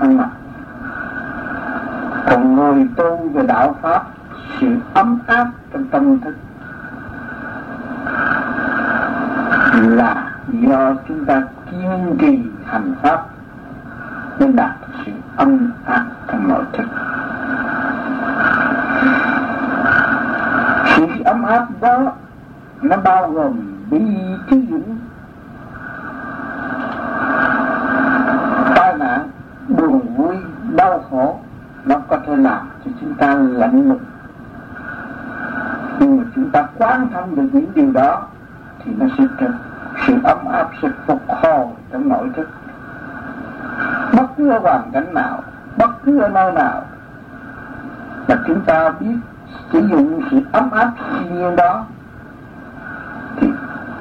ăn mặc còn người tu về đạo pháp, sự ấm áp trong tâm thức là do chúng ta kiên trì hành pháp, nên đạt sự ấm áp trong nội thức. Sự ấm áp đó nó bao gồm bi trí dũng tai nạn buồn vui đau khổ nó có thể làm cho chúng ta lạnh lùng. Nhưng mà chúng ta quán thông được những điều đó, thì nó sẽ trở sự ấm áp sẽ phục hồi trong nội thức. Bất cứ ở hoàn cảnh nào, bất cứ ở nơi nào, mà chúng ta biết sử dụng sự ấm áp thiên nhiên đó, thì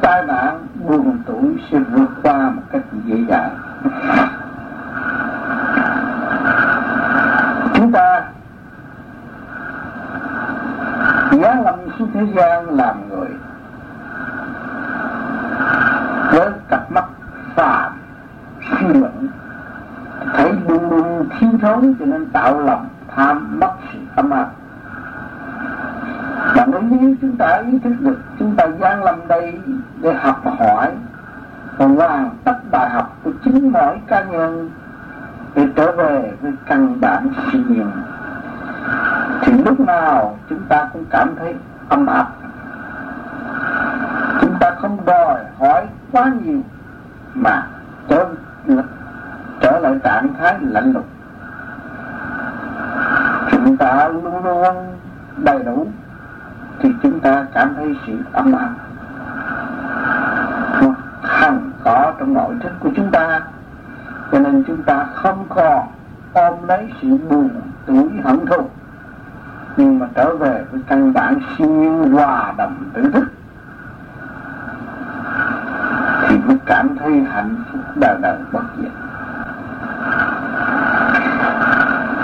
tai nạn buồn tuổi sẽ vượt qua một cách dễ dàng. Chúng ta giá lâm xuống thế gian làm người. Với cặp mắt phàm, suy luận, thấy luôn luôn thiếu thốn cho nên tạo lòng tham mất sự tâm ác và nếu chúng ta ý thức được, chúng ta gian lâm đây để học hỏi, và hoàn tất bài học của chính mỗi cá nhân để trở về với căn bản siêu nhiên thì lúc nào chúng ta cũng cảm thấy âm áp. Chúng ta không đòi hỏi quá nhiều mà trở trở lại trạng thái lạnh lùng. Chúng ta luôn luôn đầy đủ thì chúng ta cảm thấy sự ấm áp. Hằng có trong nội thức của chúng ta, cho nên chúng ta không còn ôm lấy sự buồn tuổi hận thù nhưng mà trở về với căn bản siêu nhiên hòa đồng tự thức, thì mới cảm thấy hạnh phúc đời đời bất diệt.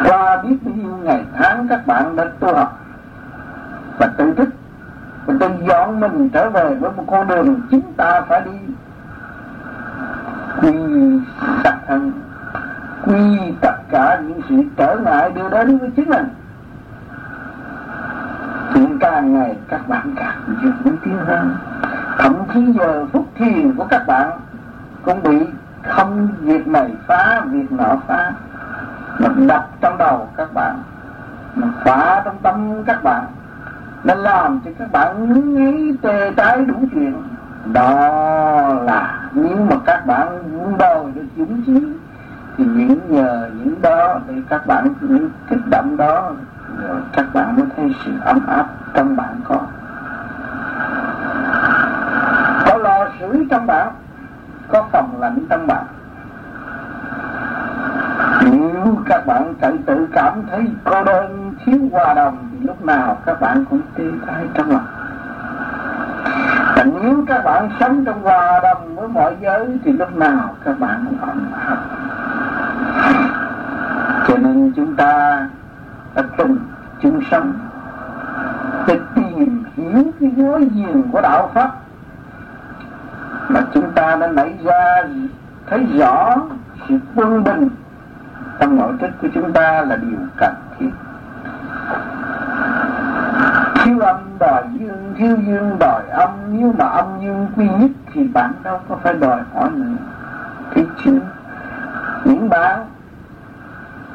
Qua biết bao nhiêu ngày tháng, các bạn đã tu học và tự thức, và tự dọn mình trở về với một con đường chúng ta phải đi. Quy sạch thân, quy tất cả những sự trở ngại đưa đến với chính mình chuyện càng ngày các bạn càng vững tiến hơn. Thậm chí giờ phút thiền của các bạn cũng bị không việc này phá, việc nọ phá. Nó đập trong đầu các bạn nó phá trong tâm các bạn nó làm cho các bạn nghĩ ngáy tê tái đủ chuyện. Đó là nếu mà các bạn muốn đầu được dũng chí, thì những nhờ những đó thì các bạn những kích động đó rồi các bạn mới thấy sự ấm áp trong bạn có có lò sưởi trong bạn, có phòng lạnh trong bạn. Nếu các bạn tự tự cảm thấy cô đơn, thiếu hòa đồng, thì lúc nào các bạn cũng tê tái trong lòng. Và nếu các bạn sống trong hòa đồng với mọi giới, thì lúc nào các bạn cũng ấm áp. Cho nên chúng ta đã từng chúng sống để tìm hiểu cái giới diện của đạo pháp. Mà chúng ta đã nảy ra thấy rõ sự quân bình trong nội thức của chúng ta là điều cần thiết. Thiếu âm đòi dương, thiếu dương đòi âm. Nếu mà âm dương quy nhất thì bạn đâu có phải đòi hỏi nữa thì chưa? Những bạn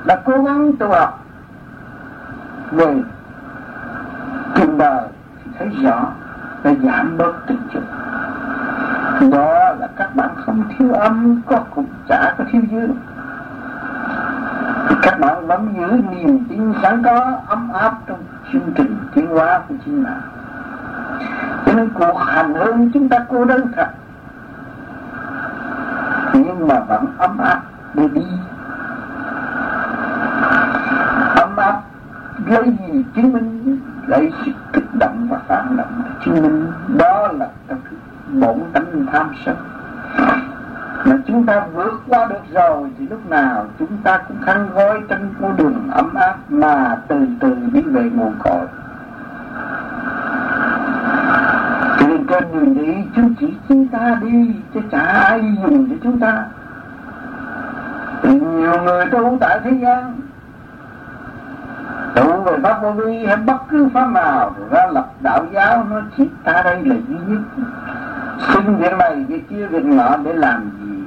đã cố gắng tu học về trên đời thì thấy rõ là giảm bớt tình dục đó là các bạn không thiếu âm, có cũng chả có thiếu dương các bạn vẫn giữ niềm tin sẵn có ấm áp trong chương trình tiến hóa của chính bạn. Cho nên cuộc hành hương chúng ta cô đơn thật. Nhưng mà vẫn ấm áp để đi ấm áp lấy gì? Chứng minh lấy sự kích động và phản động. Chứng minh đó là cái bổn tánh tham sân. Mà chúng ta vượt qua được rồi thì lúc nào chúng ta cũng khăn gói trên con đường ấm áp mà từ từ đi về nguồn cội. Cho nên trên đường đi, chúng chỉ chúng ta đi, chứ chả ai dùng cho chúng ta. Nhiều người tu tại thế gian về pháp vô vi hay bất cứ pháp nào thì ra lập đạo giáo nó thiết ta đây là duy nhất. Xin việc này việc kia việc nọ để làm gì?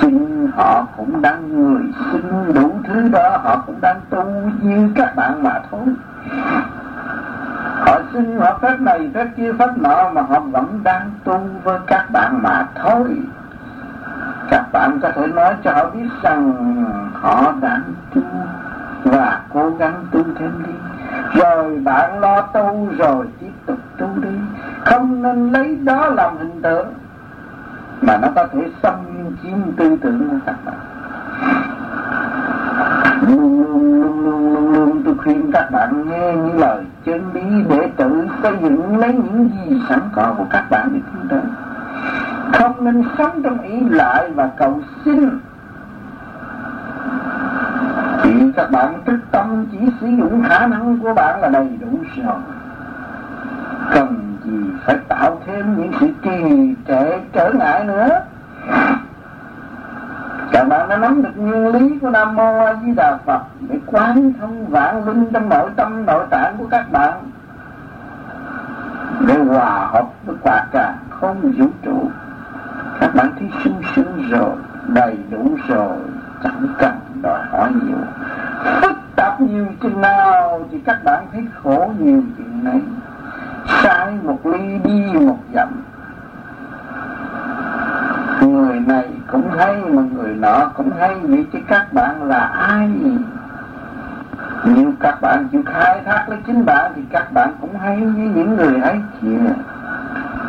Chính họ cũng đang người xin đủ thứ đó, họ cũng đang tu như các bạn mà thôi. Họ xin họ phép này, phép kia, phép nọ mà họ vẫn đang tu với các bạn mà thôi. Các bạn có thể nói cho họ biết rằng họ đang tu và cố gắng tu thêm đi. Rồi bạn lo tu rồi tiếp tục tu đi. Không nên lấy đó làm hình tượng. Mà nó có thể xâm chiếm tư tưởng của các bạn. Luôn luôn luôn luôn luôn luôn tôi khuyên các bạn nghe những lời chân lý để tự xây dựng lấy những gì sẵn có của các bạn để tiến tới không nên sống trong ý lại và cầu xin thì các bạn chỉ sử dụng khả năng của bạn là đầy đủ rồi cần gì phải tạo thêm những sự trì trệ trở ngại nữa? Các bạn đã nắm được nguyên lý của Nam Mô A Di Đà Phật để quán thông vạn linh trong nội tâm, nội tạng của các bạn. Để hòa hợp với quả cả không vũ trụ, các bạn thấy sung sướng rồi, đầy đủ rồi. Chẳng cần đòi hỏi nhiều. Phức tạp nhiều chừng nào thì các bạn thấy khổ nhiều chừng này. Sai một ly đi một dặm. Người này cũng hay mà người nọ cũng hay. Vậy chứ các bạn là ai? Nếu các bạn chịu khai thác lấy chính bạn thì các bạn cũng hay như những người ấy kia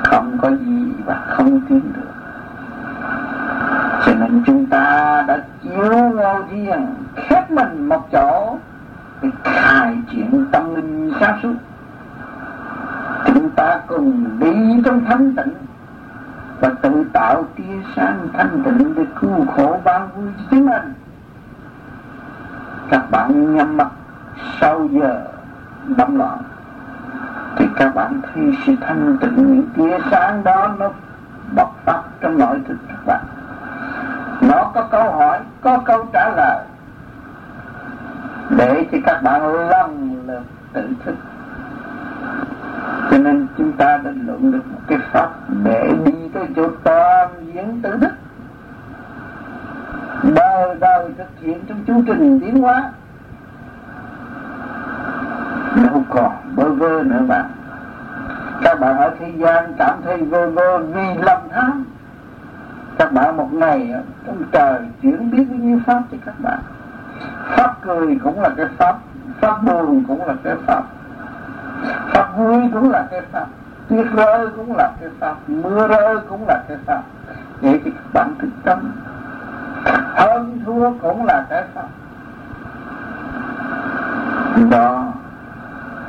không có gì và không tiến được cho nên chúng ta đã chiếu ngôi duyên khép mình một chỗ, để khai triển tâm linh sáng suốt. Chúng ta cùng đi trong thanh tịnh và tự tạo tia sáng thanh tịnh để cứu khổ ban vui chính mình các bạn nhắm mắt sau giờ đâm loạn, thì các bạn thấy sự thanh tịnh, những tia sáng đó nó bộc phát trong nội thức các bạn nó có câu hỏi, có câu trả lời. Để cho các bạn lần lượt tự thức. Cho nên chúng ta đã luận được một cái pháp để đi tới chỗ toàn diễn tự đức. Đời đời thực hiện trong chương trình tiến hóa. Đâu còn bơ vơ nữa bạn. Các bạn ở thế gian cảm thấy vơ vơ vì lòng tham các bạn một ngày trong trời chuyển biết như pháp cho các bạn. Pháp cười cũng là cái pháp pháp buồn cũng là cái pháp. Pháp vui cũng là cái pháp tuyết rơi cũng là cái pháp, mưa rơi cũng là cái pháp. Vậy thì các bạn thức tâm. Hơn thua cũng là cái pháp. Đó.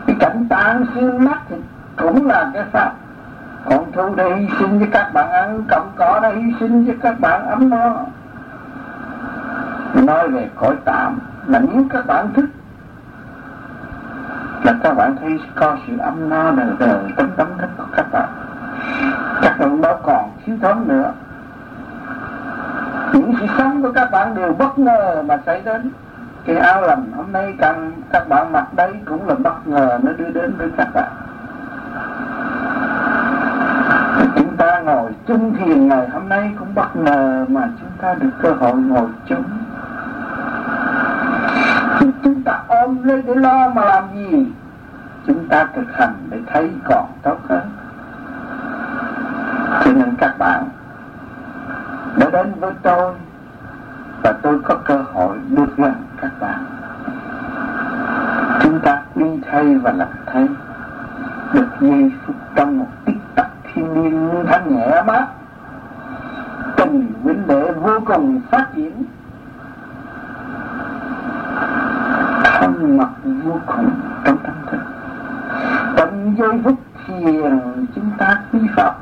Cái cảnh tan xương mắt thì cũng là cái pháp con thú đã hy sinh với các bạn ăn cộng cỏ đã hy sinh với các bạn ấm no. Nói về cõi tạm, là nếu các bạn thức là các bạn thấy có sự ấm no đời đời trong tâm thức của các bạn. Các bạn đâu còn thiếu thốn nữa. Những sự sống của các bạn đều bất ngờ mà xảy đến. Cái áo lầm hôm nay càng các bạn mặc đấy cũng là bất ngờ nó đưa đến với các bạn chúng ta ngồi chung thiền ngày hôm nay cũng bất ngờ mà chúng ta được cơ hội ngồi chung. Chúng ta ôm lấy để lo mà làm gì? Chúng ta thực hành để thấy còn tốt hơn. Cho nên các bạn, đã đến với tôi và tôi có cơ hội được gần các bạn. Chúng ta quy thay và làm thay được giây phút trong một thiên nhiên thanh nhẹ mát tình huynh đệ vô cùng phát triển. Thân mật vô cùng trong tâm thức. Tận giây phút thiền chúng ta quy Phật.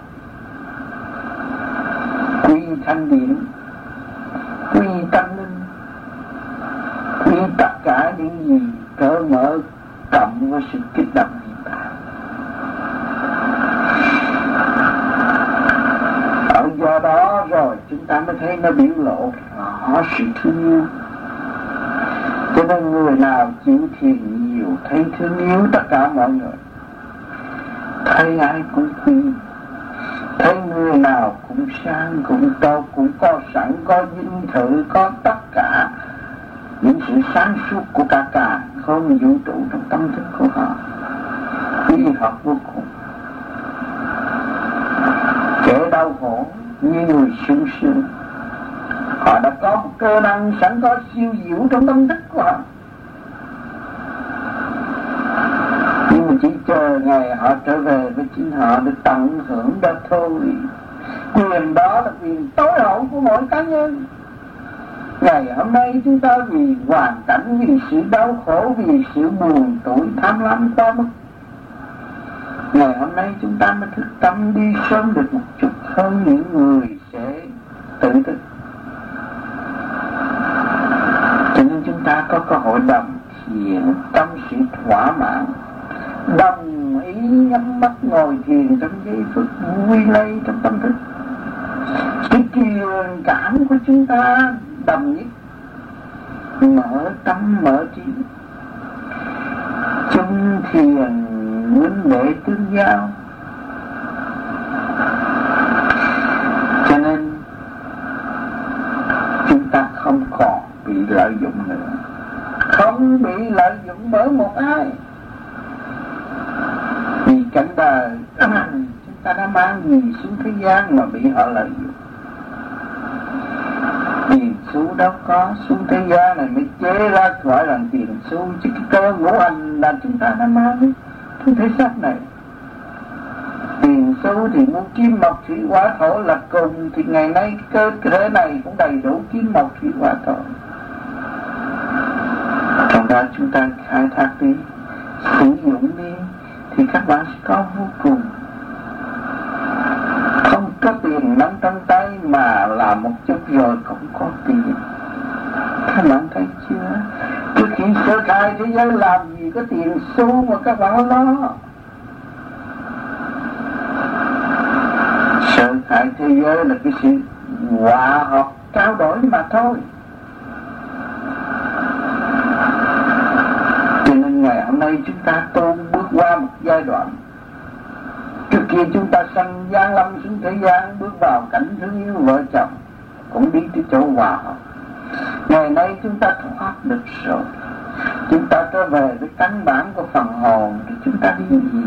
Quy thanh điển. Quy tâm linh. Quy tất cả những gì cỡ mở cộng với sự kích động hiện tại ở do đó rồi, chúng ta mới thấy nó biểu lộ rõ sự thương yêu. Cho nên người nào chịu thiền nhiều thấy thương yêu tất cả mọi người. Thấy ai cũng quý thấy người nào cũng sang, cũng to, cũng có sẵn, có dinh thự, có tất cả những sự sáng suốt của cả cả, không vũ trụ trong tâm thức của họ. Quý họ vô cùng. Kẻ đau khổ như người sung siêu. Họ đã có một cơ năng sẵn có siêu diệu trong tâm thức của họ. Nhưng mà chỉ chờ ngày họ trở về với chính họ để tận hưởng đó thôi. Quyền đó là quyền tối hậu của mỗi cá nhân. Ngày hôm nay chúng ta vì hoàn cảnh, vì sự đau khổ, vì sự buồn tuổi tham lam quá mức. Ngày hôm nay chúng ta mới thức tâm đi sớm được một chút không những người sẽ tự thức cho nên chúng ta có cơ hội đồng thiền tâm sự thỏa mãn, đồng ý nhắm mắt ngồi thiền trong giây phút vui lây trong tâm thức. Cái truyền cảm của chúng ta đồng nhất, mở tâm, mở trí. Chung thiền nguyên lễ tương giao cho nên chúng ta không còn bị lợi dụng nữa không bị lợi dụng bởi một ai. Vì cảnh đời, chúng ta đã mang gì xuống thế gian mà bị họ lợi dụng. Tiền xu đâu có xuống thế gian này mới chế ra gọi là tiền xu, chứ cái cơ ngũ hành là chúng ta đã mang cái thế xác này. Tiền xu thì muốn kim mộc thủy hỏa thổ là cùng, thì ngày nay cơ thể này cũng đầy đủ kim mộc thủy hỏa thổ trong đó chúng ta khai thác đi, sử dụng đi, thì các bạn sẽ có vô cùng. Không có tiền nắm trong tay mà làm một chút rồi cũng có tiền. Các bạn thấy chưa? Trước khi sơ khai thế giới, làm gì có tiền xu mà các bạn lo? Sơ khai thế giới là cái sự hòa hợp, trao đổi mà thôi cho hôm nay chúng ta tu bước qua một giai đoạn. Trước kia chúng ta sanh gian lâm xuống thế gian, bước vào cảnh thương yêu vợ chồng cũng đi tới chỗ hòa hợp. Ngày nay chúng ta thoát được rồi. Chúng ta trở về với căn bản của phần hồn thì chúng ta đi gì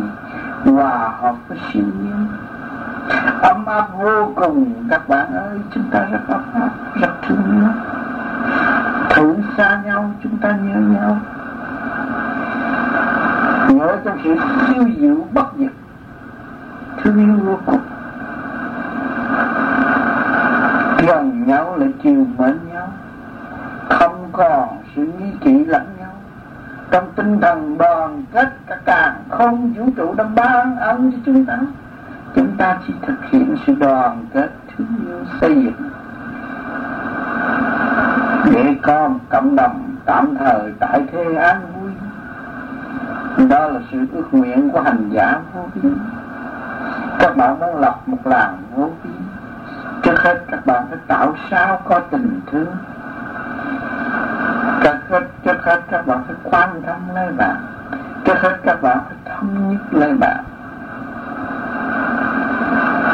hòa hợp với siêu nhiên. Ấm áp vô cùng, các bạn ơi, chúng ta rất ấm áp rất thương nhau thử xa nhau, chúng ta nhớ nhau nhớ trong sự siêu diệu bất diệt. Thương yêu vô cùng. Gần nhau là chiều mến nhau. Không còn sự nghi kỵ lẫn nhau. Trong tinh thần đoàn kết, cả càng không vũ trụ đã ban ân cho chúng ta. Chúng ta chỉ thực hiện sự đoàn kết thương yêu xây dựng. Để con cộng đồng tạm thời tại thế an vui đó là sự ước nguyện của hành giả vô biên các bạn muốn lập một làng vô biên trước hết các bạn phải tạo sao có tình thương. Trước hết, trước hết các bạn phải quan tâm lấy bạn. Trước hết các bạn phải thống nhất lấy bạn.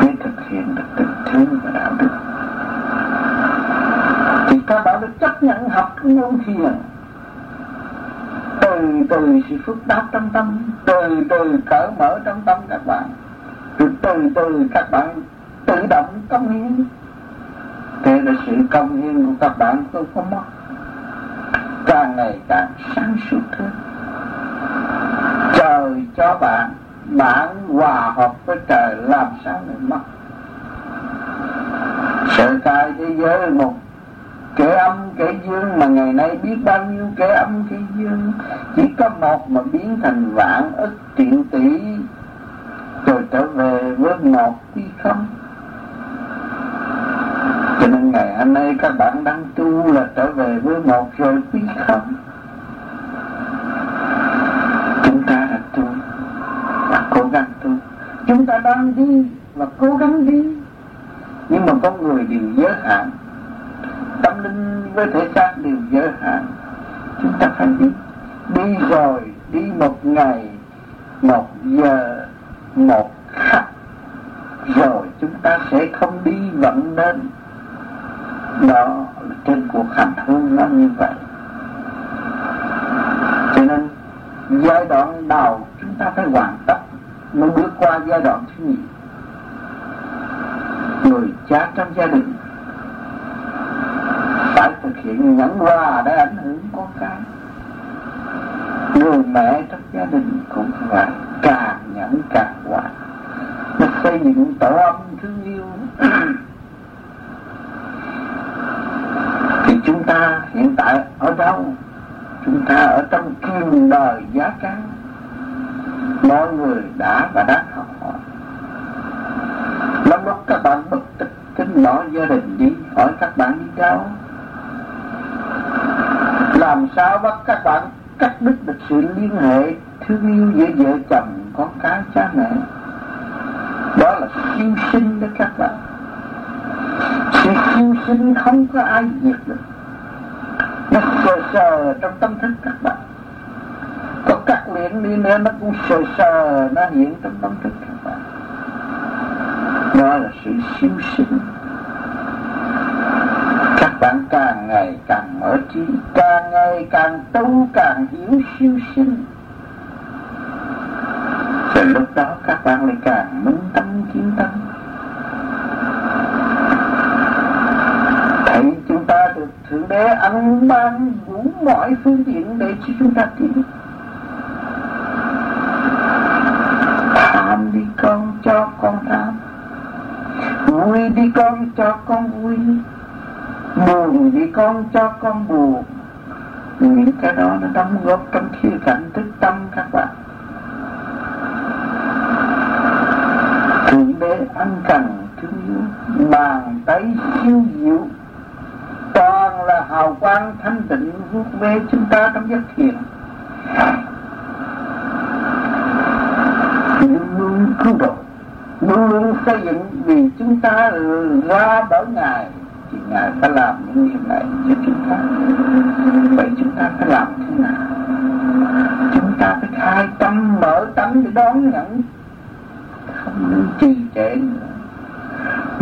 Để thực hiện được tình thương và đạo đức. Thì các bạn phải chấp nhận học cái môn thiền từ từ sự phức tạp trong tâm. Từ từ cởi mở trong tâm các bạn. Rồi từ từ các bạn tự động công hiến. Thế là sự công hiến của các bạn không có mất. Càng ngày càng sáng suốt hơn. Trời cho bạn bạn hòa hợp với trời, làm sao lại mất? Sự cai thế giới một kẻ âm kẻ dương mà ngày nay biết bao nhiêu kẻ âm kẻ dương. Chỉ có một mà biến thành vạn ức triệu tỷ, rồi trở về với một khi không. Cho nên ngày hôm nay các bạn đang tu là trở về với một rồi quý không. Chúng ta là tu và cố gắng tu. Chúng ta đang đi và cố gắng đi. Nhưng mà có người đều giới hạn tâm linh với thể xác đều giới hạn. Chúng ta phải đi đi rồi, đi một ngày, một giờ, một khắc, rồi chúng ta sẽ không đi vẫn nên. Đó là trên cuộc hành hương nó như vậy. Cho nên, giai đoạn đầu chúng ta phải hoàn tất, mới bước qua giai đoạn thứ nhì. Người cha trong gia đình phải thực hiện nhẫn hòa để ảnh hưởng con cái người mẹ trong gia đình cũng phải càng nhẫn càng hòa nó xây dựng tổ ấm thương yêu. Thì chúng ta hiện tại ở đâu? Chúng ta ở trong kim đời giá cao mọi người đã và đang học hỏi. Lắm lúc các bạn bất tích kính bỏ gia đình đi, hỏi các bạn đi đâu? Làm sao bắt các bạn cắt đứt được sự liên hệ thương yêu giữa vợ chồng, con cái, cha mẹ? Đó là siêu sinh đó các bạn. Sự siêu sinh không có ai diệt được. Nó sờ sờ trong tâm thức các bạn. Có cắt liền đi nữa, nó cũng sờ sờ, nó hiện trong tâm thức các bạn. Đó là sự siêu sinh bạn càng ngày càng mở trí, càng ngày càng tu, càng hiểu siêu sinh. Thì lúc đó các bạn lại càng minh tâm kiến tâm. Thấy chúng ta được thượng đế ăn ban đủ mọi phương tiện để cho chúng ta tiến. Tham đi con, cho con tham. Vui đi con, cho con vui buồn đi con, cho con buồn những cái đó nó đóng góp trong khía cạnh thức tâm các bạn. Thượng đế ăn cần thương yêu bàn tay siêu diệu. Toàn là hào quang thanh tịnh vuốt về chúng ta trong giấc thiền. Luôn luôn cứu độ. Luôn luôn xây dựng vì chúng ta ra bởi ngài thì ngài phải làm những điều này cho chúng ta. Vậy chúng ta phải làm thế nào? Chúng ta phải khai tâm, mở tâm để đón nhận. Không nên trì trệ nữa.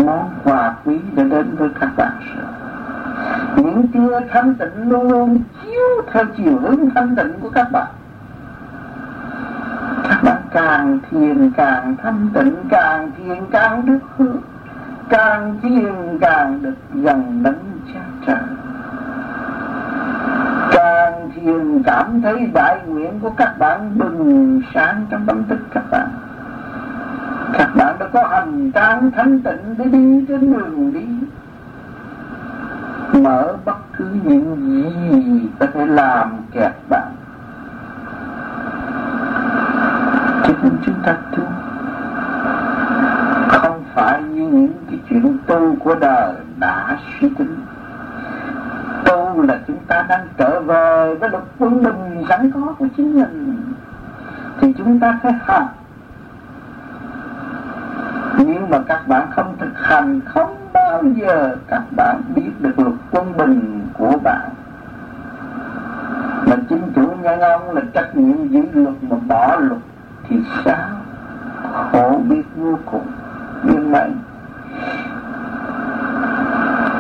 Món quà quý đã đến với các bạn rồi. Những tia thanh tịnh luôn luôn chiếu theo chiều hướng thanh tịnh của các bạn. Các bạn càng thiền càng thanh tịnh, càng thiền càng đức hướng càng thiền càng được gần đến cha trời. Càng thiền cảm thấy đại nguyện của các bạn bừng sáng trong tâm thức các bạn. Các bạn đã có hành trang thanh tịnh để đi trên đường đi. Mở bất cứ những gì có thể làm kẹt bạn. Cho nên chúng ta tu không phải như chuyến chuyện tu của đời đã suy tính tu là chúng ta đang trở về với luật quân bình sẵn có của chính mình. Thì chúng ta phải học. nhưng mà các bạn không thực hành, không bao giờ các bạn biết được luật quân bình của bạn. Mà chính chủ nhân ông là trách nhiệm giữ luật mà bỏ luật thì sao? Khổ biết vô cùng. Nhưng mà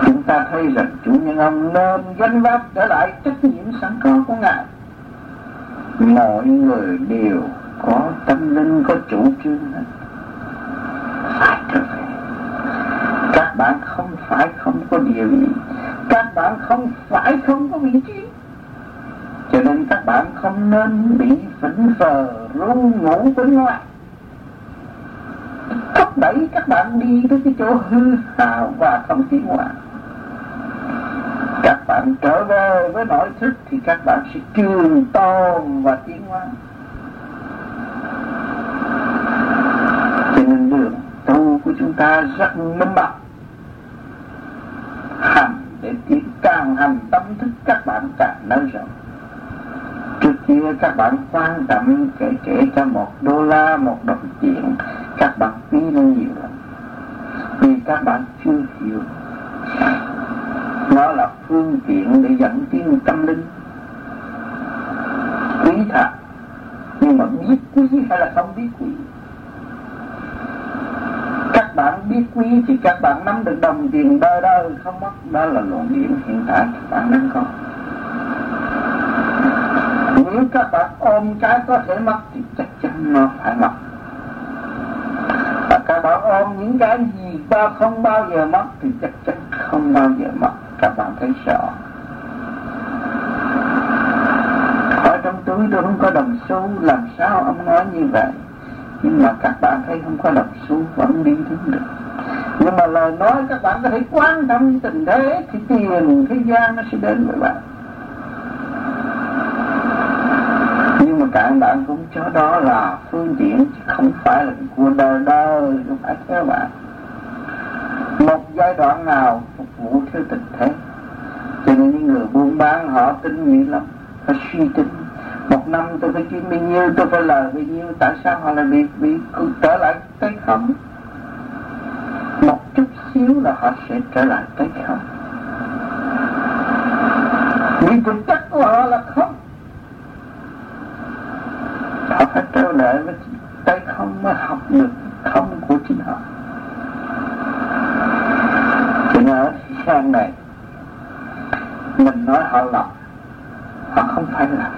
chúng ta thấy rằng chủ nhân ông nên gánh vác trở lại trách nhiệm sẵn có của ngài. Mọi người đều có tâm linh, có chủ trương hết phải trở về. Các bạn không phải không có điều gì các bạn không phải không có vị trí. Cho nên các bạn không nên bị phỉnh phờ rung ngủ bên ngoài thúc đẩy các bạn đi tới cái chỗ hư hào và không tiến hóa các bạn trở về với nội thức thì các bạn sẽ trường tồn và tiến hóa. Cho nên đường tu của chúng ta rất minh bạch hành để tiến càng hành tâm thức các bạn càng nới rộng. Trước kia các bạn quan tâm kể kể cho một đô la, một đồng tiền các bạn phí nó nhiều lắm vì các bạn chưa hiểu. Nó là phương tiện để dẫn tiến tâm linh. Quý thật nhưng mà biết quý hay là không biết quý? Các bạn biết quý thì các bạn nắm được đồng tiền đơ đơ không mất. Đó là luận điểm hiện tại các bạn đang có. Nếu các bạn ôm cái có thể mất thì chắc chắn nó phải mất các bạn ôm những cái gì ta không bao giờ mất thì chắc chắn không bao giờ mất. Các bạn thấy sợ. Ở trong túi tôi không có đồng xu, làm sao ông nói như vậy? Nhưng mà các bạn thấy không có đồng xu, vẫn đi đứng được. Nhưng mà lời nói các bạn có thể quan tâm tình thế, thì tiền, thế gian nó sẽ đến với bạn. Tạng bạn cũng cho đó là phương tiện, chứ không phải là của đời đời, không phải theo bạn. Một giai đoạn nào phục vụ theo tình thế. Cho nên những người buôn bán, họ tin nhiều lắm họ suy tính. Một năm tôi phải kiếm bao nhiêu, tôi phải lời bao nhiêu, tại sao họ lại bị bị trở lại cái không? Một chút xíu là họ sẽ trở lại cái không. Vì thực chất của họ là không. Họ phải trở lại với cái không mới học được không của chính họ cho nên ở sang này mình nói họ lầm họ không phải là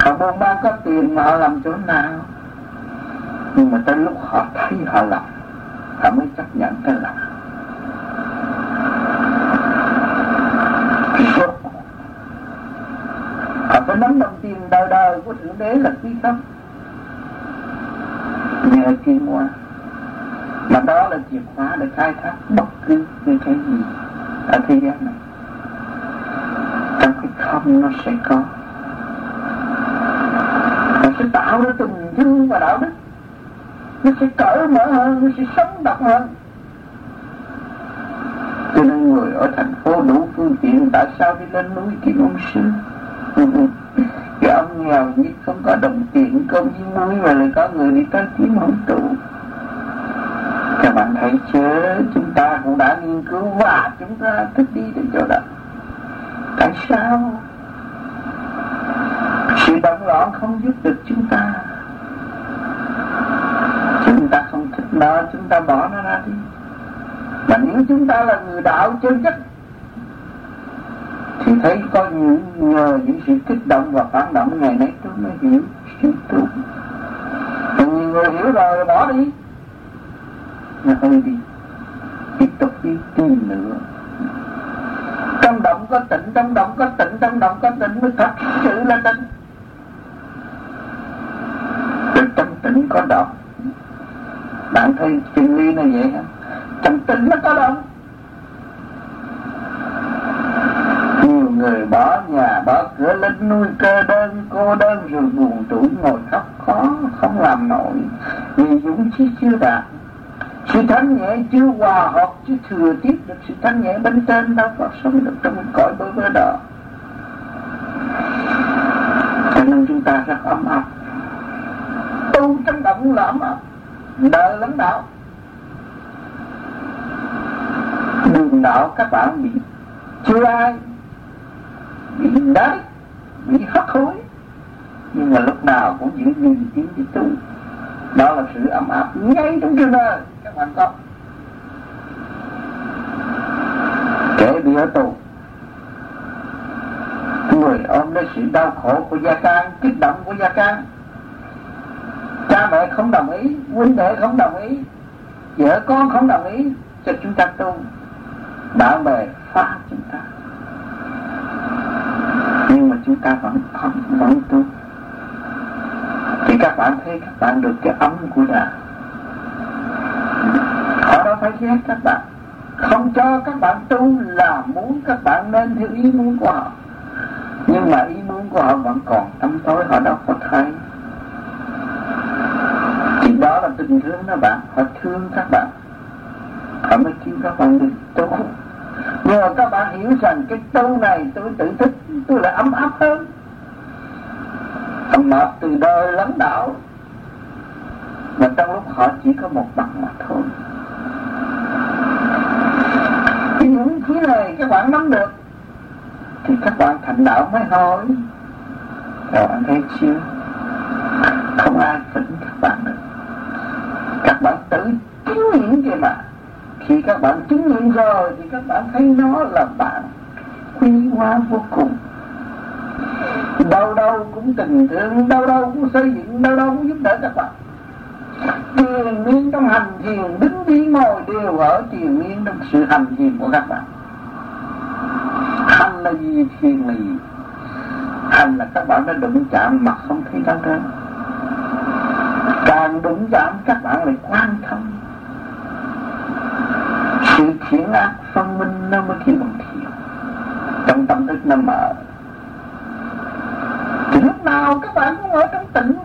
họ buôn bán có tiền mà họ làm chỗ nào nhưng mà tới lúc họ thấy họ làm họ mới chấp nhận cái làm nắm đồng tiền đời đời của thượng đế là quý sắc nhờ kỳ hoa mà đó là chìa khóa để khai thác bất cứ cái cái gì ở thế gian này. Trong cái không nó sẽ có. Nó sẽ tạo ra tình thương và đạo đức. Nó sẽ cởi mở hơn, nó sẽ sống động hơn. Cho nên người ở thành phố đủ phương tiện tại sao đi lên núi kiếm ông sư? Cái ông không có đồng tiền công với muối mà lại có người đi tới kiếm ông trụ các bạn thấy chưa chúng ta cũng đã nghiên cứu và chúng ta thích đi đến chỗ đó. Tại sao? Sự động loạn không giúp được chúng ta. Chúng ta không thích nó, chúng ta bỏ nó ra đi. Mà nếu chúng ta là người đạo chân chất thì thấy có những nhờ những sự kích động và phản động ngày nay, tôi mới hiểu. Sự tu còn nhiều người hiểu rồi, bỏ đi. Nó hơi đi, tiếp tục đi tìm nữa. Trong động có tịnh, trong động có tịnh, trong động có tịnh mới thật sự là tịnh. Từ trong tịnh có động. Bạn thấy chân lý nó vậy không trong tịnh nó có động nhiều người bỏ nhà, bỏ cửa lên nuôi cơ đơn, cô đơn rồi buồn tủi ngồi khóc khó, không làm nổi. Vì dũng chí chưa đạt. Sự thanh nhẹ chưa hòa hợp chưa thừa tiếp được sự thanh nhẹ bên trên đâu có sống được trong cõi bơ vơ đó cho nên chúng ta rất ấm áp. Tu trong động là ấm áp. Đời lãnh đạo. Đường đạo các bạn bị chưa ai bị đáy bị hất hối. Nhưng mà lúc nào cũng giữ gìn tiếng đi tu đó là sự ấm áp ngay trong trường đời. Các bạn có. Kẻ bị ở tù. Người ôm lấy sự đau khổ của gia can kích động của gia can cha mẹ không đồng ý, huynh đệ không đồng ý, vợ con không đồng ý, cho chúng ta tu. Bạn bè phá chúng ta vẫn không vẫn tu thì các bạn thấy các bạn được cái ấm của nhà, họ đâu phải ghét các bạn. Không cho các bạn tu là muốn các bạn nên theo ý muốn của họ. Nhưng mà ý muốn của họ vẫn còn tâm tối họ đâu có thấy. Thì đó là tình thương đó bạn, họ thương các bạn. Họ mới kêu các bạn được tu nhưng mà các bạn hiểu rằng cái tu này tôi tự thích tôi là ấm áp hơn. Mà từ đời lãnh đạo. Mà trong lúc họ chỉ có một mặt mà thôi. Cái những thứ này các bạn nắm được, thì các bạn thành đạo mới hỏi, các bạn thấy chưa? Không ai phỉnh các bạn được. Các bạn tự chứng nghiệm cái mà khi các bạn chứng nghiệm rồi thì các bạn thấy nó là bạn quý hóa vô cùng. Đâu đâu cũng tình thương đâu đâu cũng xây dựng đâu đâu cũng giúp đỡ các bạn. Tiền miên trong hành thiền, đứng đi ngồi đều ở tiền miên trong sự hành thiền của các bạn. Hành là gì, thiền là gì? Hành là các bạn đã đụng chạm mặt không thấy đau đớn càng đụng chạm, các bạn lại quan thông sự thiện ác phân minh nó mới khi bằng thiện trong tâm thức nó mở thì lúc nào các bạn cũng ở trong tỉnh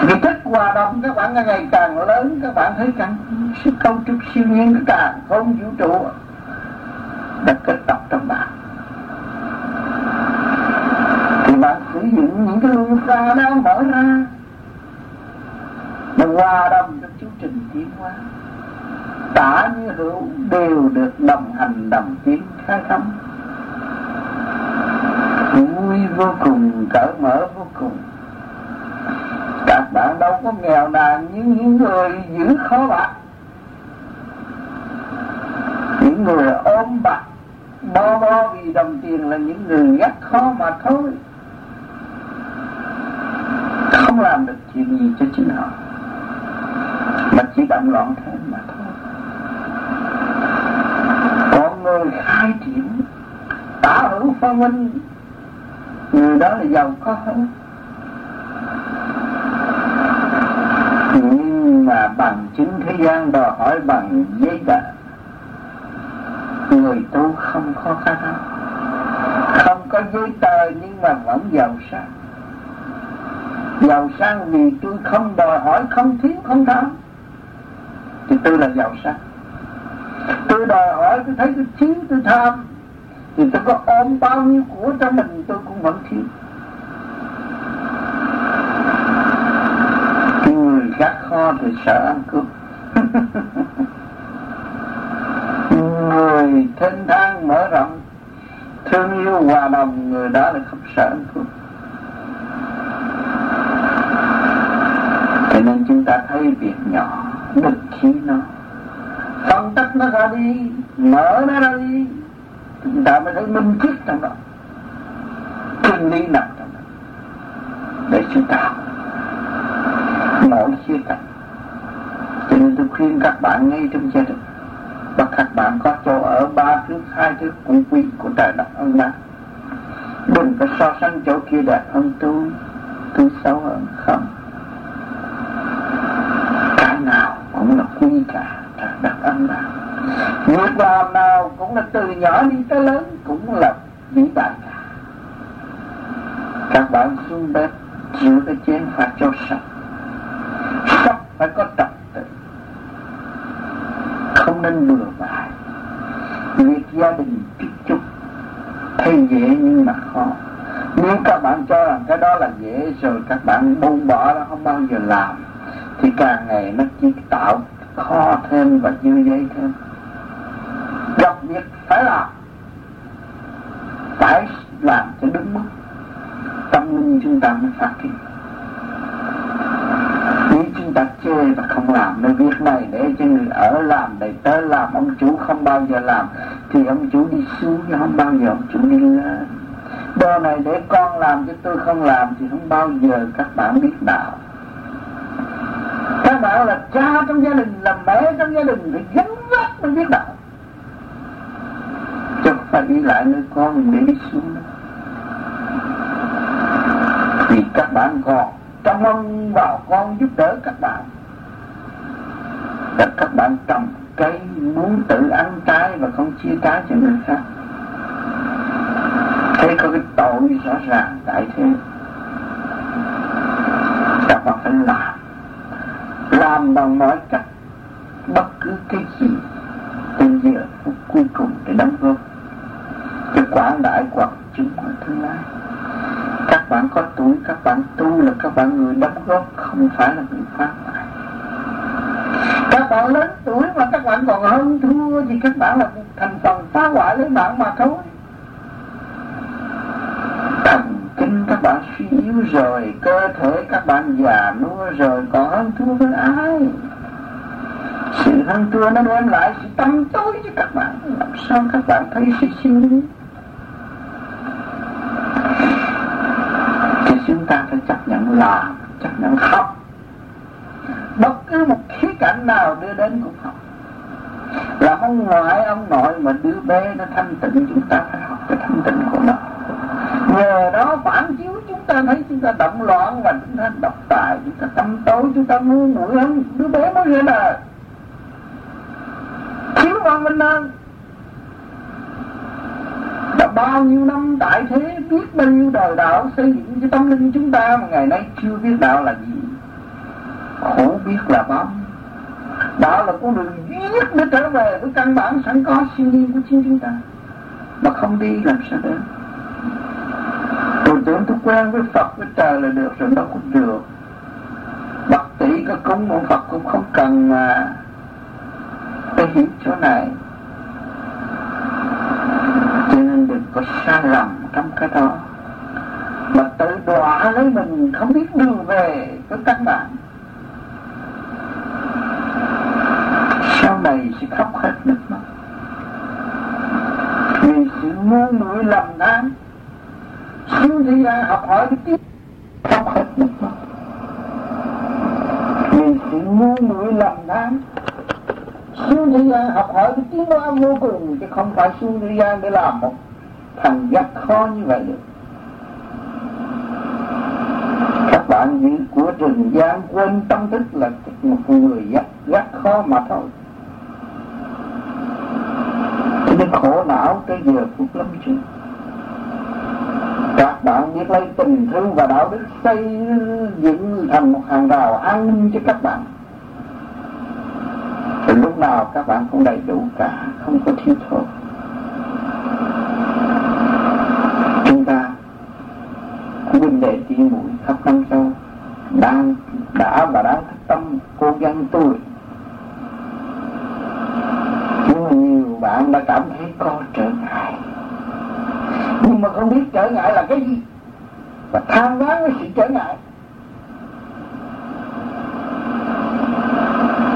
thì thức hòa đồng các bạn ngày càng lớn các bạn thấy rằng sự câu trúc siêu nhiên càng không vũ trụ đã kết tập trong bạn thì bạn sử dụng những cái luân xa đang mở ra. Mà hòa đồng chương trình tiến hóa. Tả như hữu đều được đồng hành đồng tiến khai thông vui vô cùng cởi mở vô cùng. Các bạn đâu có nghèo nàn như những người giữ khó bạc. Những người ôm bạc, bo bo vì đồng tiền là những người gắt khó mà thôi. Không làm được chuyện gì cho chính họ mà chỉ động loạn thế mà thôi. Còn người khai triển tả hữu phong minh người đó là giàu có hơn. Nhưng mà bằng chứng thế gian đòi hỏi bằng giấy tờ. Người tu không khó khăn không có giấy tờ nhưng mà vẫn giàu sang. Giàu sang vì tôi không đòi hỏi, không thiếu, không tham thì tôi là giàu sang. Tôi đòi hỏi, tôi thấy tôi thiếu, tôi tham. Thì tôi có ôm bao nhiêu của trong mình, tôi cũng vẫn thiếu. Cái người gắt kho thì sợ ăn cướp người thênh thang mở rộng, thương yêu hòa đồng, người đó là không sợ ăn cướp cho nên chúng ta thấy việc nhỏ được khí nó phân tích nó ra đi mở nó ra đi chúng ta mới thấy minh triết trong đó chân lý nằm trong đó để chúng ta mỗi khía cạnh cho nên tôi khuyên các bạn ngay trong gia đình. Và các bạn có chỗ ở ba thứ, hai thứ cũng quý của trời đất ân ban đừng có so sánh chỗ kia đẹp hơn tôi. Tôi xấu hơn không cái nào cũng cả trời đất ăn ban việc làm nào cũng là từ nhỏ đi tới lớn, cũng là vĩ đại cả. Các bạn xuống bếp, rửa cái chén phải cho sạch. Sạch phải có trật tự. Không nên bừa bãi. Việc gia đình tiếp chút, thấy dễ nhưng mà khó. Nếu các bạn cho rằng cái đó là dễ, rồi các bạn buông bỏ nó không bao giờ làm, thì càng ngày nó chỉ tạo khó thêm và dư dây thêm. Gặp việc phải làm phải làm cho đúng mức tâm linh chúng ta mới phát triển. Nếu chúng ta chê và không làm, nên việc này để cho người ở làm để tớ làm, ông chủ không bao giờ làm, thì ông chủ đi xuống, chứ không bao giờ ông chủ đi lên. Đồ này để con làm, chứ tôi không làm, thì không bao giờ các bạn biết đạo các là cha trong gia đình là mẹ trong gia đình phải gánh vác mới biết đạo. Chứ không phải đi lại nơi con để xuống vì các bạn còn trong ông vào con giúp đỡ các bạn. Và các bạn trồng cây muốn tự ăn trái và không chia trái cho người khác. Thế có cái tội rõ ràng tại thế. Các bạn phải làm làm bằng mọi cách bất cứ cái gì từ giờ cuối cùng để đóng góp. Cho quảng đại quảng chúng của tương lai. Các bạn có tuổi, các bạn tu là các bạn người đóng góp, không phải là người phá hoại. Các bạn lớn tuổi mà các bạn còn hơn thua thì các bạn là một thành phần phá hoại lấy bạn mà thôi thần kinh các bạn suy yếu rồi, cơ thể các bạn già nua rồi, còn hơn thua với ai? Sự hơn thua nó đem lại sự tâm tối cho các bạn. Làm sao các bạn thấy sự siêu lý thì chúng ta phải chấp nhận làm chấp nhận khóc bất cứ một khía cạnh nào đưa đến cũng học là ông ngoại ông nội mà đứa bé nó thanh tịnh, chúng ta phải học cái thanh tịnh của nó nhờ đó phản chiếu chúng ta thấy chúng ta động loạn và chúng ta độc tài, chúng ta tâm tối, chúng ta ngu muội hơn đứa bé mới ra đời thiếu văn minh hơn đã bao nhiêu năm tại thế biết bao nhiêu đời đạo xây dựng cho tâm linh chúng ta mà ngày nay chưa biết đạo là gì. Khổ biết là bao đạo là con đường duy nhất để trở về với căn bản sẵn có siêu nhiên của chính chúng ta. Mà không đi làm sao được tôi tưởng tôi quen với Phật, với trời là được, rồi nó cũng được. Bậc tỷ có cúng ông Phật cũng không cần mà Tôi hiểu chỗ này. Cho nên đừng có sai lầm trong cái đó. Mà tự đọa lấy mình không biết đường về với các bạn. Sau này sẽ khóc hết nước mắt. Vì sự ngu muội lầm than sinh đi ra học hỏi cái tiếp học hết nước mắt vì sự ngu muội lầm than xuống học hỏi cái tiếng nói vô cùng, chứ không phải xuống thế để làm một thằng giác khó như vậy được. Các bạn nghĩ của trần gian quên tâm thức là một người giác giác khó mà thôi. Cho nên khổ não tới giờ cũng lắm chứ các bạn biết lấy tình thương và đạo đức xây dựng thành một hàng rào an ninh cho các bạn. Thì lúc nào các bạn cũng đầy đủ cả, không có thiếu thốn. Chúng ta huynh đệ chi mũi khắp năm châu. Đang, đã và đang thức tâm cố gắng tôi nhưng mà nhiều bạn đã cảm thấy có trở ngại nhưng mà không biết trở ngại là cái gì? Và tham ván với sự trở ngại.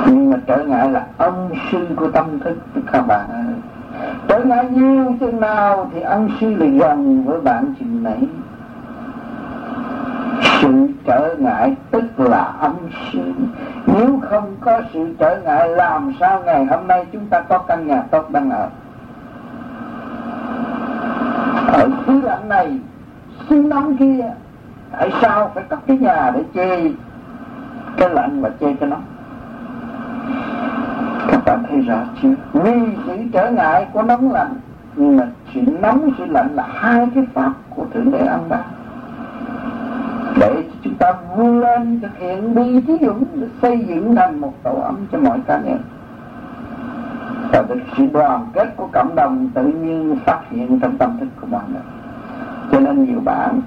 Nhưng mà trở ngại là ân sư của tâm thức các bạn. Ơi trở ngại nhiều chừng nào thì ân sư lại gần với bạn chừng nấy. Sự trở ngại tức là âm sư. Nếu không có sự trở ngại, làm sao ngày hôm nay chúng ta có căn nhà tốt đang ở? Ở lạnh này xứ nóng kia tại sao phải cất cái nhà để che cái lạnh và che cái nóng các bạn thấy rõ chưa? Vì sự trở ngại của nóng lạnh, nhưng mà sự nóng, sự lạnh là hai cái pháp của thượng đế âm ban để chúng ta vươn lên thực hiện đi thí dũng xây dựng thành một tổ ấm cho mọi cá nhân là được sự đoàn kết của cộng đồng tự nhiên phát hiện trong tâm thức của bạn được cho nên nhiều bạn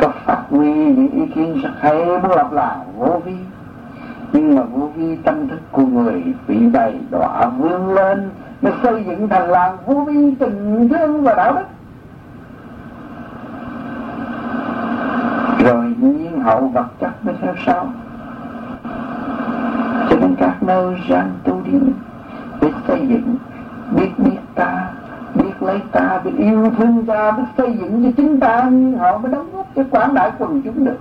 có phát huy những ý kiến rất hay, muốn lặp lại, vô vi. Nhưng mà vô vi tâm thức của người bị đầy đọa vươn lên, nó xây dựng thành làng vô vi tình thương và đạo đức. Rồi nhiên hậu vật chất mới theo sau. Cho nên các nơi rang tu đi biết xây dựng, biết biết ta, biết lấy ta, biết yêu thương ta, biết xây dựng cho chính ta như họ mới đóng góp cho quảng đại quần chúng được.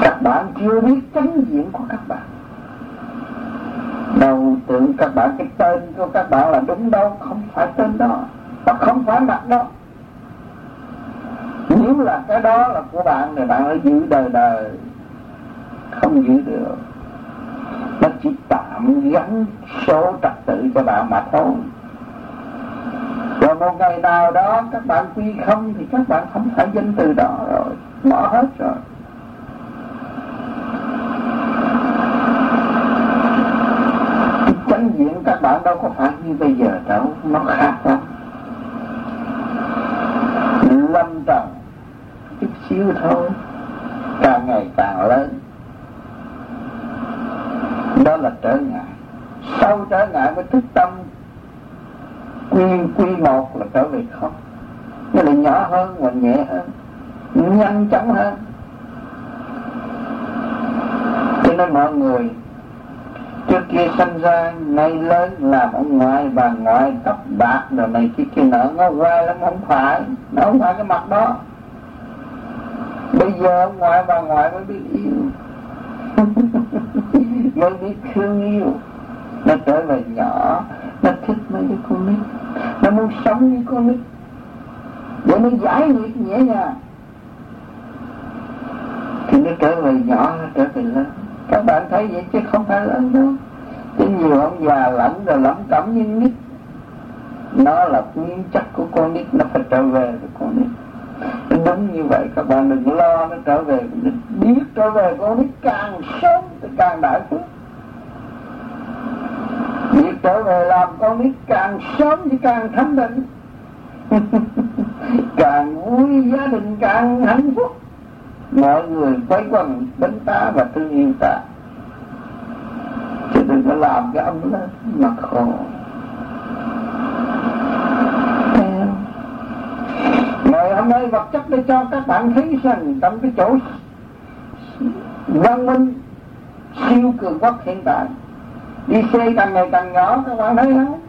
Các bạn chưa biết chánh diện của các bạn. Đầu tưởng các bạn, cái tên của các bạn là đúng đâu không phải tên đó và không phải mặt đó. Nếu là cái đó là của bạn, thì bạn phải giữ đời đời, không giữ được chỉ tạm gắn số trật tự cho bạn mà thôi. Rồi một ngày nào đó, các bạn quy không thì các bạn không phải danh từ đó rồi, bỏ hết rồi. Chánh diện các bạn đâu có phải như bây giờ đâu, nó khác lắm. Lâm trần chút xíu thôi, càng ngày càng lớn đó là trở ngại. Sau trở ngại mới thức tâm. Quy quy một là trở về không. Nó là nhỏ hơn và nhẹ hơn. Nhanh chóng hơn. Cho nên mọi người trước kia sinh ra, nay lớn làm ông ngoại, bà ngoại tóc bạc rồi này kia kia nở nó quay lắm, không phải. Nó không phải cái mặt đó. Bây giờ ông ngoại, bà ngoại mới biết yêu. mới biết thương yêu nó trở về nhỏ. Nó thích mấy cái con nít. Nó muốn sống như con nít. Để nó giải nghiệp nhẹ nhàng. Thì nó trở về nhỏ, nó trở về lớn. Các bạn thấy vậy chứ không phải lớn đâu. Chứ nhiều ông già lẫn rồi lẩm cẩm như nít. Nó là nguyên chất của con nít. Nó phải trở về với con nít. Đúng như vậy, các bạn đừng lo, nó trở về biết trở về con nít càng sớm thì càng đại phước việc trở về làm con biết càng sớm thì càng thanh định càng vui gia đình càng hạnh phúc. Mọi người quay quần bên ta và thương yêu ta. Chứ đừng có làm cái ông đó mà khổ ngày hôm nay vật chất để cho các bạn thấy rằng trong cái chỗ văn minh siêu cường quốc hiện tại đi xe càng ngày càng nhỏ các bạn thấy không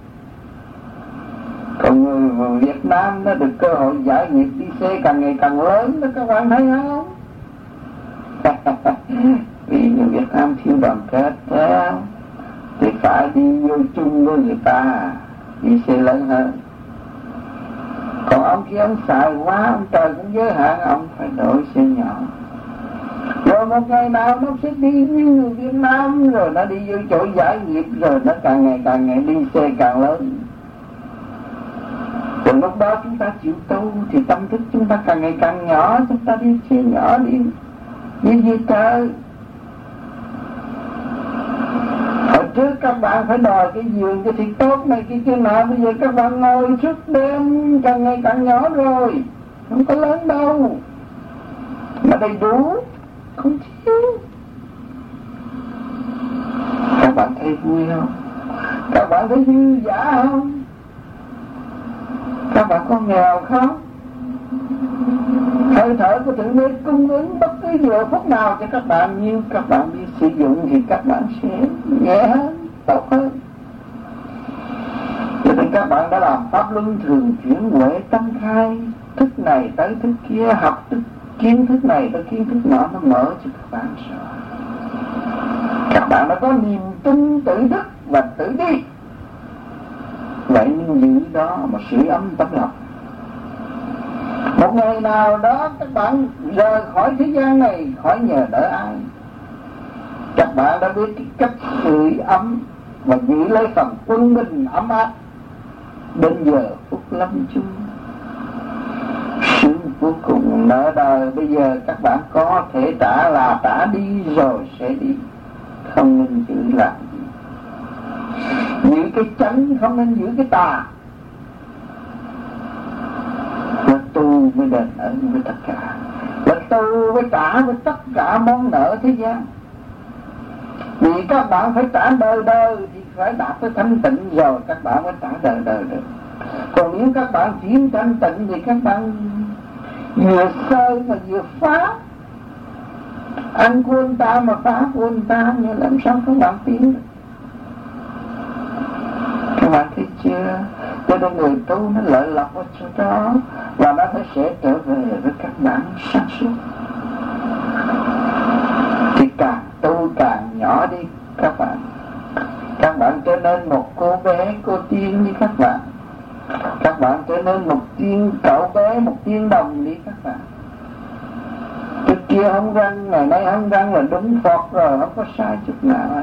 còn người Việt Nam nó được cơ hội giải nghiệp đi xe càng ngày càng lớn đó, các bạn thấy không? Vì người Việt Nam thiếu đoàn kết thế thì phải đi vô chung với người ta, đi xe lớn hơn. Còn ông kia ông xài quá, ông trời cũng giới hạn, ông phải đổi xe nhỏ rồi một ngày nào nó sẽ đi như người Việt Nam, rồi nó đi vô chỗ giải nghiệp, rồi nó càng ngày càng ngày đi xe càng lớn. Từ lúc đó chúng ta chịu tu, thì tâm thức chúng ta càng ngày càng nhỏ, chúng ta đi xe nhỏ đi đi gì cơ hồi trước các bạn phải đòi cái giường cái thiệt tốt này cái kia nọ, bây giờ các bạn ngồi suốt đêm, càng ngày càng nhỏ rồi, không có lớn đâu. Mà đầy đủ không thiếu. Các bạn thấy vui không? Các bạn thấy dư giả không? Các bạn có nghèo không? Hơi thở của thượng đế cung ứng bất cứ giờ phút nào cho các bạn, nhưng các bạn biết sử dụng thì các bạn sẽ nhẹ hơn, tốt hơn. Cho nên các bạn đã làm pháp luân thường chuyển huệ tâm khai, thức này tới thức kia, học thức kiến thức này và kiến thức nọ nó mở cho các bạn rồi các bạn đã có niềm tin tự đức và tự đi vậy nhưng giữ đó mà sưởi ấm tấm lòng. Một ngày nào đó các bạn rời khỏi thế gian này, khỏi nhờ đỡ ai, các bạn đã biết cái cách sưởi ấm và giữ lấy phần quân bình ấm áp đến giờ phút lâm chung cuối cùng nợ đời bây giờ các bạn có thể trả là trả đi rồi sẽ đi. Không nên giữ làm gì giữ cái chánh không nên giữ cái tà. Và tu mới đền ơn với tất cả. Và tu với trả với tất cả món nợ thế gian. Vì các bạn phải trả đời đời thì phải đạt tới thanh tịnh rồi, các bạn mới trả đời đời được. Còn nếu các bạn chỉ thanh tịnh thì các bạn vừa sơ mà vừa phá anh của anh ta mà phá của anh ta như làm sao các bạn tiến các bạn thấy chưa? Cho nên người tu nó lợi lộc ở chỗ đó và nó sẽ trở về với các bạn sáng suốt. Thì càng tu càng nhỏ đi các bạn. Các bạn trở nên một cô bé, cô tiên như các bạn các bạn trở nên một chuyên cậu bé một chuyên đồng đi các bạn. Trước kia không răng, ngày nay không răng là đúng phật rồi, không có sai chút nào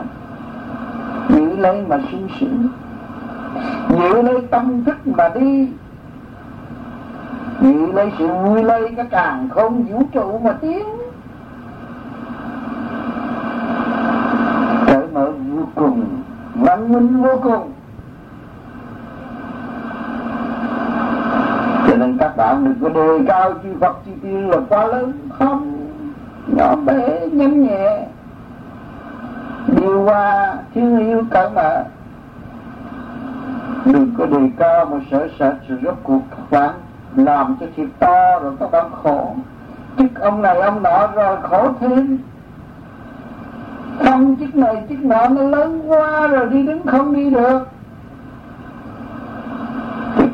giữ lấy mà sung sướng. Giữ lấy tâm thức mà đi. Giữ lấy sự vui lấy cái càng không vũ trụ mà tiến. Cởi mở vô cùng, văn minh vô cùng cho nên các bạn đừng có đề cao chư Phật, chư tiên là quá lớn. Không. Nhỏ bé, nhanh nhẹ. Điều qua thương yêu các bạn đừng có đề cao một sợ sợ sự rốt cuộc. Các bạn làm cho thiệt to rồi các bạn khổ. Chức ông này, ông nọ rồi khổ thêm. Không, chức này, chức nọ nó lớn quá rồi đi đứng không đi được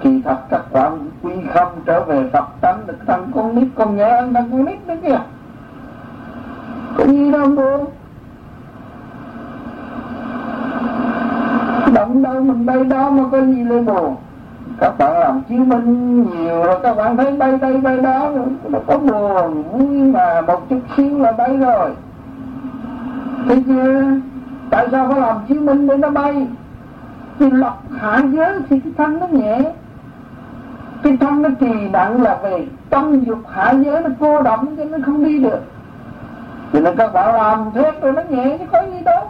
kỳ thật các bạn quy không trở về Phật tánh được thằng con nít con nhớ ăn thằng con nít nữa kìa. Có gì đâu buồn động đâu mình bay đó mà có gì lên buồn các bạn làm chứng minh nhiều rồi, các bạn thấy bay đây bay đó nó có buồn, vui mà, một chút xíu là bay rồi. Thế chưa? Tại sao phải làm chứng minh để nó bay? Thì lọc hạ giới thì cái thân nó nhẹ cái tâm nó trì nặng là về tâm dục hạ giới nó cô động cho nó không đi được. Cho nên các bạn làm thét rồi nó nhẹ chứ có gì đâu.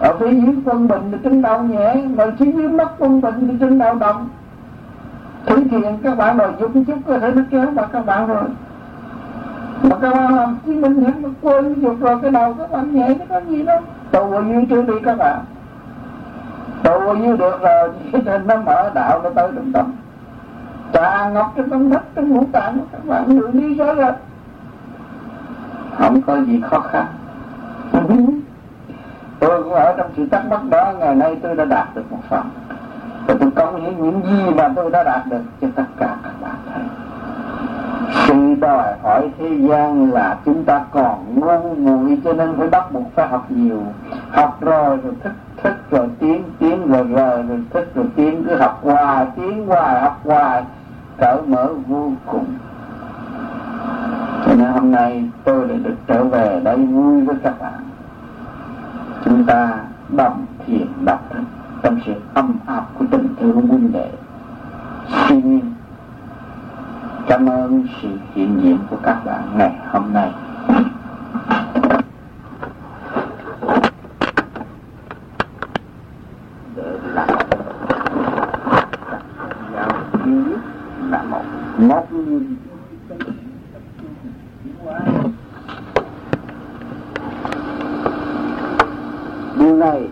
Ở phía dưới quân bình thì trên đầu nhẹ, mà phía dưới mất quân bình thì trên đầu động. Thử thiện các bạn đòi dục chút có thể nó kéo mà các bạn rồi. Mà các bạn làm chứng minh hết nó quên dục rồi, cái đầu các bạn nhẹ chứ có gì đâu. Tù bao như chưa đi các bạn. Tù bao như được rồi thì nên nó mở đạo nó tới trung tâm trà ngọc trong tâm đất trong ngũ tạng của các bạn đường đi rõ rồi không có gì khó khăn. Tôi cũng ở trong sự thắc mắc đó ngày nay tôi đã đạt được một phần. Và tôi công hiến những gì mà tôi đã đạt được cho tất cả các bạn thấy. Sự đòi hỏi thế gian là chúng ta còn ngu muội cho nên phải bắt buộc phải học nhiều. Học rồi rồi thức thức rồi tiến tiến rồi rời rồi thức rồi tiến cứ học hoài tiến hoài học hoài cởi mở vô cùng. Cho nên hôm nay tôi lại được trở về đây vui với các bạn. Chúng ta đồng thiền đọc trong sự âm áp của tình thương huynh đệ. Xin cảm ơn sự hiện diện của các bạn ngày hôm nay để làm giáo duy nhất là một một điều này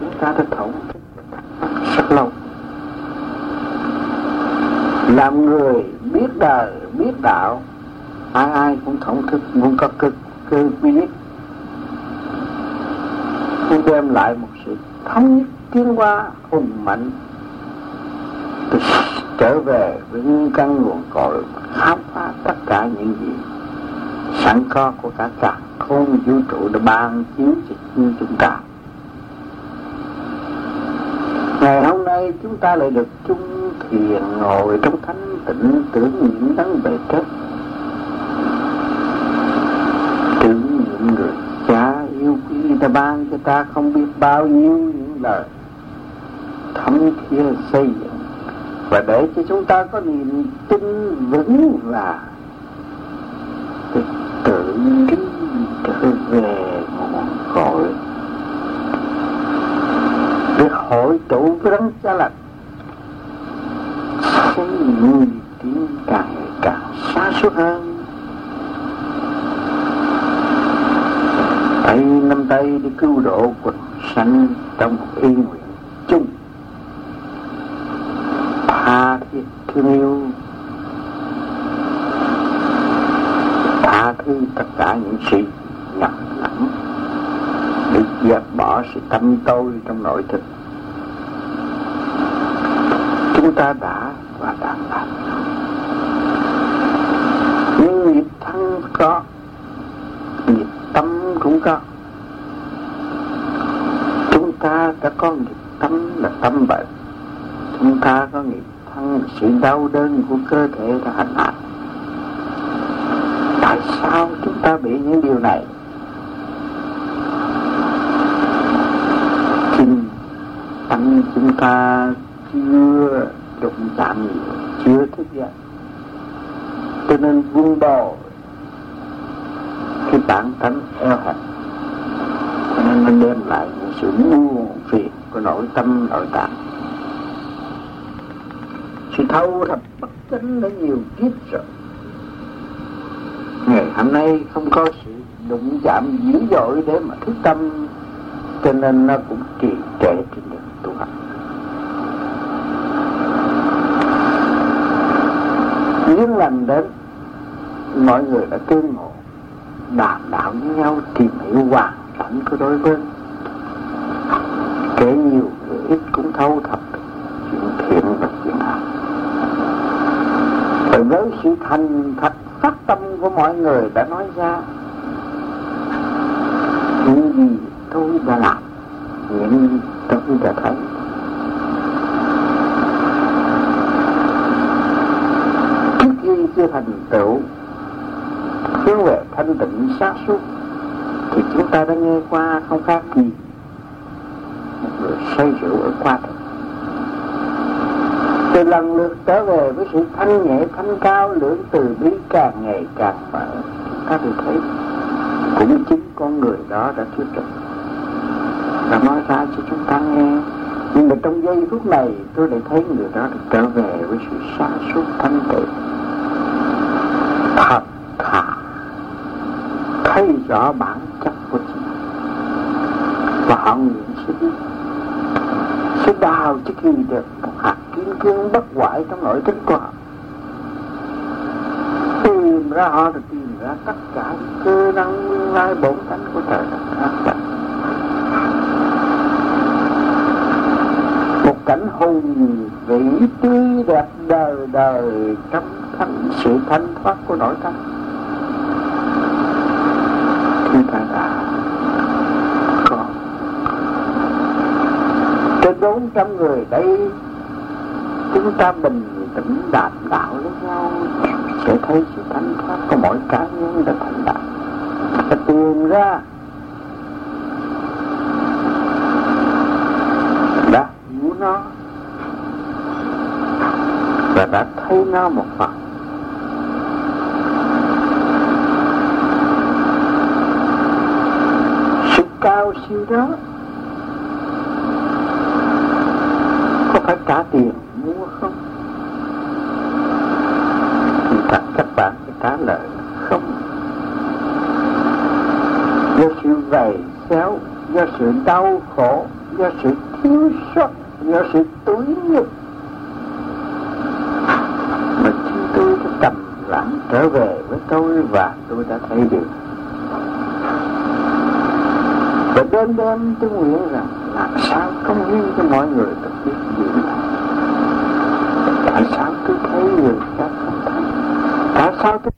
chúng ta đã thống rất lâu làm người biết đời biết đạo ai ai cũng thống thức muốn có cực cơ quy nhất cũng đem lại một sự thống nhất tiến hóa hùng mạnh trở về với căn nguồn cội khám phá tất cả những gì sẵn có của cả cả không vũ trụ đã ban chiếu cho chúng ta. Ngày hôm nay chúng ta lại được chung thiền ngồi trong thánh tịnh tưởng niệm đấng bề chất tưởng niệm người cha yêu quý ta ban cho ta không biết bao nhiêu những lời thấm thiết xây dựng và để cho chúng ta có niềm tin vững và tự kính trở về nguồn cội để hội tụ với đấng cha lành, xây người tiến càng ngày càng xa suốt hơn. Tay nắm tay để cứu độ quần sanh trong một ý nguyện chung tha thiết thương yêu. Tha thứ tất cả những sự nhập lẫn. Để dẹp bỏ sự tâm tôi trong nội thực. Chúng ta đã và đang làm nhưng nghiệp thân có, nghiệp tâm cũng có. Chúng ta đã có nghiệp tâm là tâm bệnh. Chúng ta có nghiệp sự đau đớn của cơ thể đã hành hạ tại sao chúng ta bị những điều này? Kinh tâm chúng ta chưa đụng chạm nhiều chưa thức dậy cho nên vun bò cái bản tánh eo hẹp. Cho nên nó đem lại sự buồn phiền của nội tâm, nội tạng sự thâu thập bất chánh đã nhiều kiếp rồi. Ngày hôm nay không có sự đụng chạm dữ dội để mà thức tâm, cho nên nó cũng trì trệ trên đường tu hành. Những lành đến, mọi người đã tương ngộ, đàm đạo với nhau tìm hiểu hoàn cảnh của đối phương. Kể nhiều người ít cũng thâu thập chuyện thiện và chuyện ác rồi với sự thành thật phát tâm của mọi người đã nói ra những gì tôi đã làm những gì tôi đã thấy. Trước khi chưa thành tựu hướng về thanh tịnh sáng suốt, thì chúng ta đã nghe qua không khác gì một người say rượu ở qua thực từ lần lượt trở về với sự thanh nhẹ thanh cao lưỡng từ bi càng ngày càng mở. Các ta thấy, cũng chính con người đó đã thuyết trình đã nói ra cho chúng ta nghe. Nhưng mà trong giây phút này, tôi lại thấy người đó được trở về với sự sáng suốt thanh tịnh. Thật thà. Thấy rõ bản chất của chính và họ nguyện sinh sẽ đào trước khi được một hạt kim cương bất hoại trong nội thức của họ tìm ra họ được tìm ra tất cả cơ năng nguyên lai bổn tánh của trời đất. Một cảnh hùng vĩ tươi đẹp đời đời, trong thanh sự thanh thoát của nội tâm. Chúng ta đã có trên bốn trăm người đây chúng ta bình tĩnh đạt đạo với nhau sẽ thấy sự thánh pháp của mỗi cá nhân đã thành đạt. Và tìm ra đã hiểu nó. Và đã thấy nó một phần. Sự cao siêu đó. Có phải trả tiền mua không thì thật các bạn phải trả lời không do sự vầy xéo do sự đau khổ do sự thiếu sót, do sự túi nhục. Mà chúng tôi đã trầm lặng trở về với tôi và tôi đã thấy được. Và đêm đêm tôi nguyện rằng làm sao công hiến cho mọi người được biết chuyện này tại sao tôi thấy người khác không thấy? Tại sao tôi